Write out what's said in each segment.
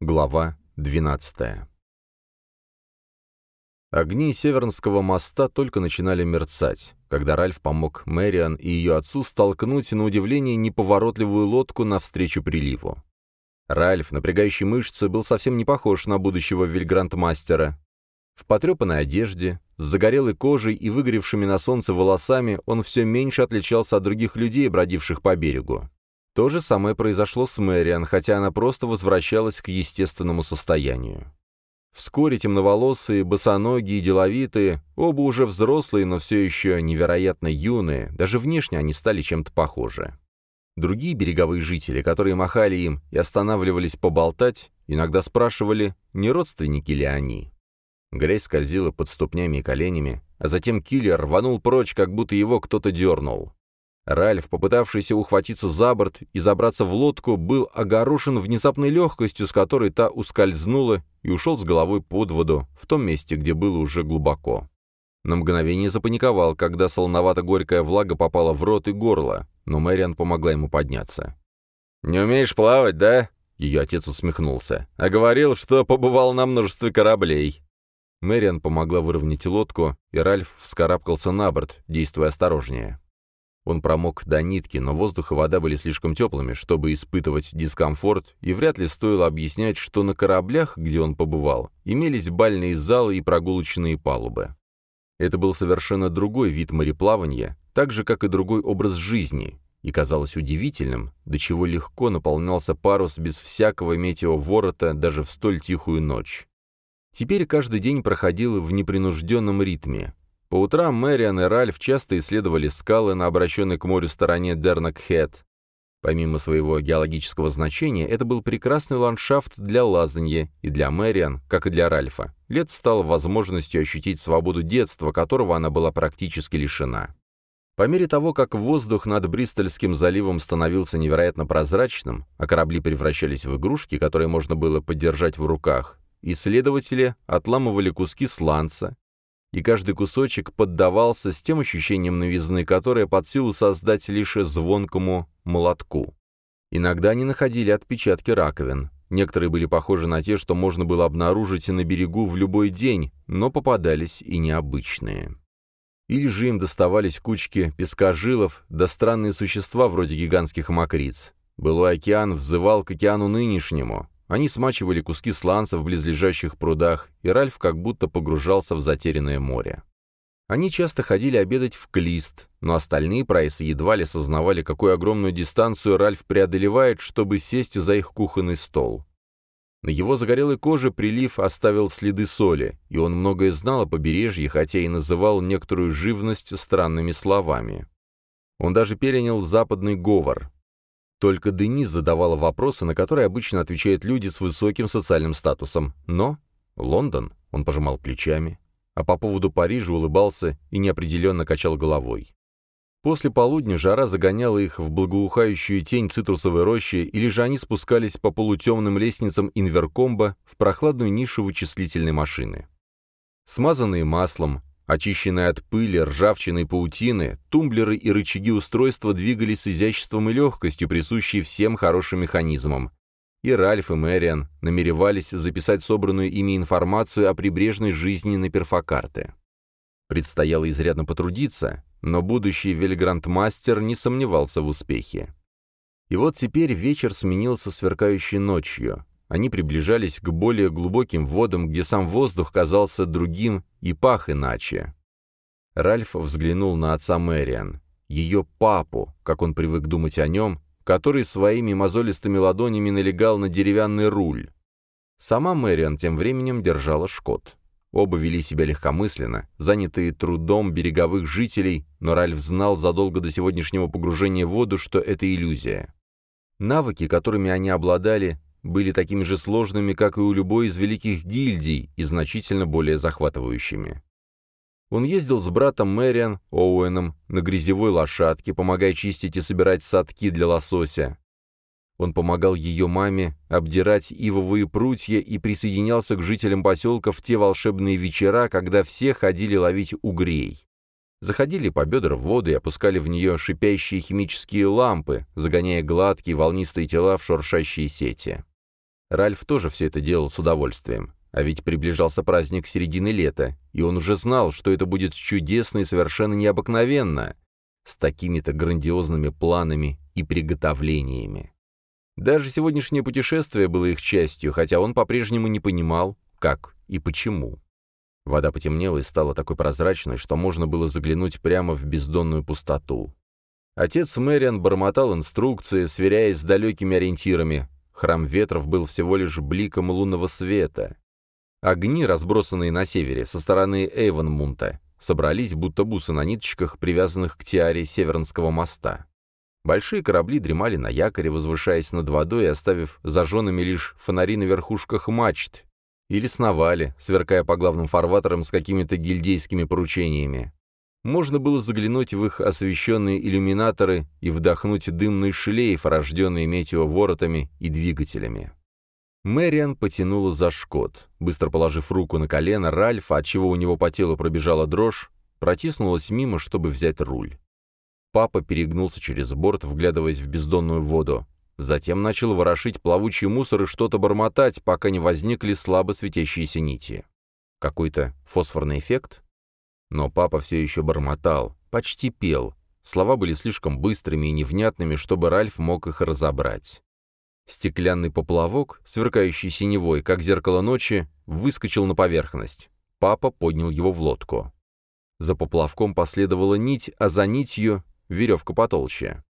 Глава 12 Огни Севернского моста только начинали мерцать, когда Ральф помог Мэриан и ее отцу столкнуть, на удивление, неповоротливую лодку навстречу приливу. Ральф, напрягающий мышцы, был совсем не похож на будущего вильгрантмастера. В потрепанной одежде, с загорелой кожей и выгоревшими на солнце волосами он все меньше отличался от других людей, бродивших по берегу. То же самое произошло с Мэриан, хотя она просто возвращалась к естественному состоянию. Вскоре темноволосые, босоногие, деловитые, оба уже взрослые, но все еще невероятно юные, даже внешне они стали чем-то похожи. Другие береговые жители, которые махали им и останавливались поболтать, иногда спрашивали, не родственники ли они. Грязь скользила под ступнями и коленями, а затем киллер рванул прочь, как будто его кто-то дернул. Ральф, попытавшийся ухватиться за борт и забраться в лодку, был огорошен внезапной легкостью, с которой та ускользнула и ушел с головой под воду, в том месте, где было уже глубоко. На мгновение запаниковал, когда солоновато-горькая влага попала в рот и горло, но Мэриан помогла ему подняться. «Не умеешь плавать, да?» — ее отец усмехнулся. «А говорил, что побывал на множестве кораблей». Мэриан помогла выровнять лодку, и Ральф вскарабкался на борт, действуя осторожнее. Он промок до нитки, но воздух и вода были слишком теплыми, чтобы испытывать дискомфорт, и вряд ли стоило объяснять, что на кораблях, где он побывал, имелись бальные залы и прогулочные палубы. Это был совершенно другой вид мореплавания, так же, как и другой образ жизни, и казалось удивительным, до чего легко наполнялся парус без всякого метеоворота даже в столь тихую ночь. Теперь каждый день проходил в непринужденном ритме, по утрам Мэриан и Ральф часто исследовали скалы на обращенной к морю стороне Дернакхед. Помимо своего геологического значения, это был прекрасный ландшафт для лазанья, и для Мэриан, как и для Ральфа. Лет стало возможностью ощутить свободу детства, которого она была практически лишена. По мере того, как воздух над Бристольским заливом становился невероятно прозрачным, а корабли превращались в игрушки, которые можно было подержать в руках, исследователи отламывали куски сланца, и каждый кусочек поддавался с тем ощущением новизны, которое под силу создать лишь звонкому молотку. Иногда они находили отпечатки раковин. Некоторые были похожи на те, что можно было обнаружить на берегу в любой день, но попадались и необычные. Или же им доставались кучки пескожилов, да странные существа вроде гигантских мокриц. Былой океан взывал к океану нынешнему, они смачивали куски сланца в близлежащих прудах, и Ральф как будто погружался в затерянное море. Они часто ходили обедать в Клист, но остальные прайсы едва ли сознавали, какую огромную дистанцию Ральф преодолевает, чтобы сесть за их кухонный стол. На его загорелой коже прилив оставил следы соли, и он многое знал о побережье, хотя и называл некоторую живность странными словами. Он даже перенял западный говор. Только Денис задавала вопросы, на которые обычно отвечают люди с высоким социальным статусом. Но Лондон, он пожимал плечами, а по поводу Парижа улыбался и неопределенно качал головой. После полудня жара загоняла их в благоухающую тень цитрусовой рощи, или же они спускались по полутемным лестницам инверкомба в прохладную нишу вычислительной машины. Смазанные маслом, Очищенные от пыли, ржавчины и паутины, тумблеры и рычаги устройства двигались с изяществом и легкостью, присущей всем хорошим механизмам. И Ральф и Мэриан намеревались записать собранную ими информацию о прибрежной жизни на перфокарты. Предстояло изрядно потрудиться, но будущий вельгрантмастер не сомневался в успехе. И вот теперь вечер сменился сверкающей ночью. Они приближались к более глубоким водам, где сам воздух казался другим и пах иначе. Ральф взглянул на отца Мэриан, ее папу, как он привык думать о нем, который своими мозолистыми ладонями налегал на деревянный руль. Сама Мэриан тем временем держала шкот. Оба вели себя легкомысленно, занятые трудом береговых жителей, но Ральф знал задолго до сегодняшнего погружения в воду, что это иллюзия. Навыки, которыми они обладали, были такими же сложными, как и у любой из великих гильдий, и значительно более захватывающими. Он ездил с братом Мэриан, Оуэном, на грязевой лошадке, помогая чистить и собирать садки для лосося. Он помогал ее маме обдирать ивовые прутья и присоединялся к жителям поселка в те волшебные вечера, когда все ходили ловить угрей. Заходили по бедра в воду и опускали в нее шипящие химические лампы, загоняя гладкие волнистые тела в шуршащие сети. Ральф тоже все это делал с удовольствием. А ведь приближался праздник середины лета, и он уже знал, что это будет чудесно и совершенно необыкновенно, с такими-то грандиозными планами и приготовлениями. Даже сегодняшнее путешествие было их частью, хотя он по-прежнему не понимал, как и почему. Вода потемнела и стала такой прозрачной, что можно было заглянуть прямо в бездонную пустоту. Отец Мэриан бормотал инструкции, сверяясь с далекими ориентирами. Храм ветров был всего лишь бликом лунного света. Огни, разбросанные на севере, со стороны Эйвонмунта, собрались, будто бусы на ниточках, привязанных к тиаре Севернского моста. Большие корабли дремали на якоре, возвышаясь над водой оставив зажженными лишь фонари на верхушках мачт, или сновали, сверкая по главным фарватерам с какими-то гильдейскими поручениями. Можно было заглянуть в их освещенные иллюминаторы и вдохнуть дымный шлейф, рожденный метеоворотами и двигателями. Мэриан потянула за шкот. Быстро положив руку на колено Ральфа, отчего у него по телу пробежала дрожь, протиснулась мимо, чтобы взять руль. Папа перегнулся через борт, вглядываясь в бездонную воду. Затем начал ворошить плавучий мусор и что-то бормотать, пока не возникли слабо светящиеся нити. Какой-то фосфорный эффект? Но папа все еще бормотал, почти пел. Слова были слишком быстрыми и невнятными, чтобы Ральф мог их разобрать. Стеклянный поплавок, сверкающий синевой, как зеркало ночи, выскочил на поверхность. Папа поднял его в лодку. За поплавком последовала нить, а за нитью — веревка потолще.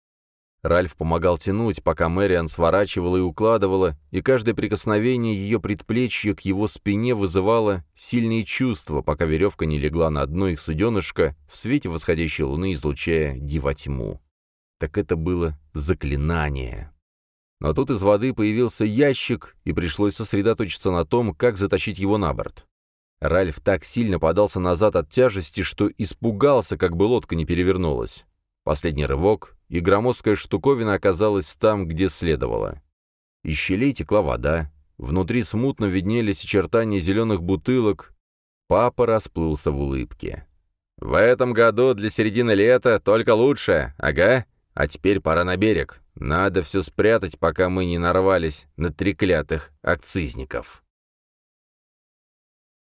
Ральф помогал тянуть, пока Мэриан сворачивала и укладывала, и каждое прикосновение ее предплечья к его спине вызывало сильные чувства, пока веревка не легла на одно их суденышко, в свете восходящей луны излучая дива тьму. Так это было заклинание. Но тут из воды появился ящик, и пришлось сосредоточиться на том, как затащить его на борт. Ральф так сильно подался назад от тяжести, что испугался, как бы лодка не перевернулась. Последний рывок, и громоздкая штуковина оказалась там, где следовало. Из щелей текла вода, внутри смутно виднелись очертания зеленых бутылок. Папа расплылся в улыбке. «В этом году для середины лета только лучше, ага. А теперь пора на берег. Надо все спрятать, пока мы не нарвались на треклятых акцизников.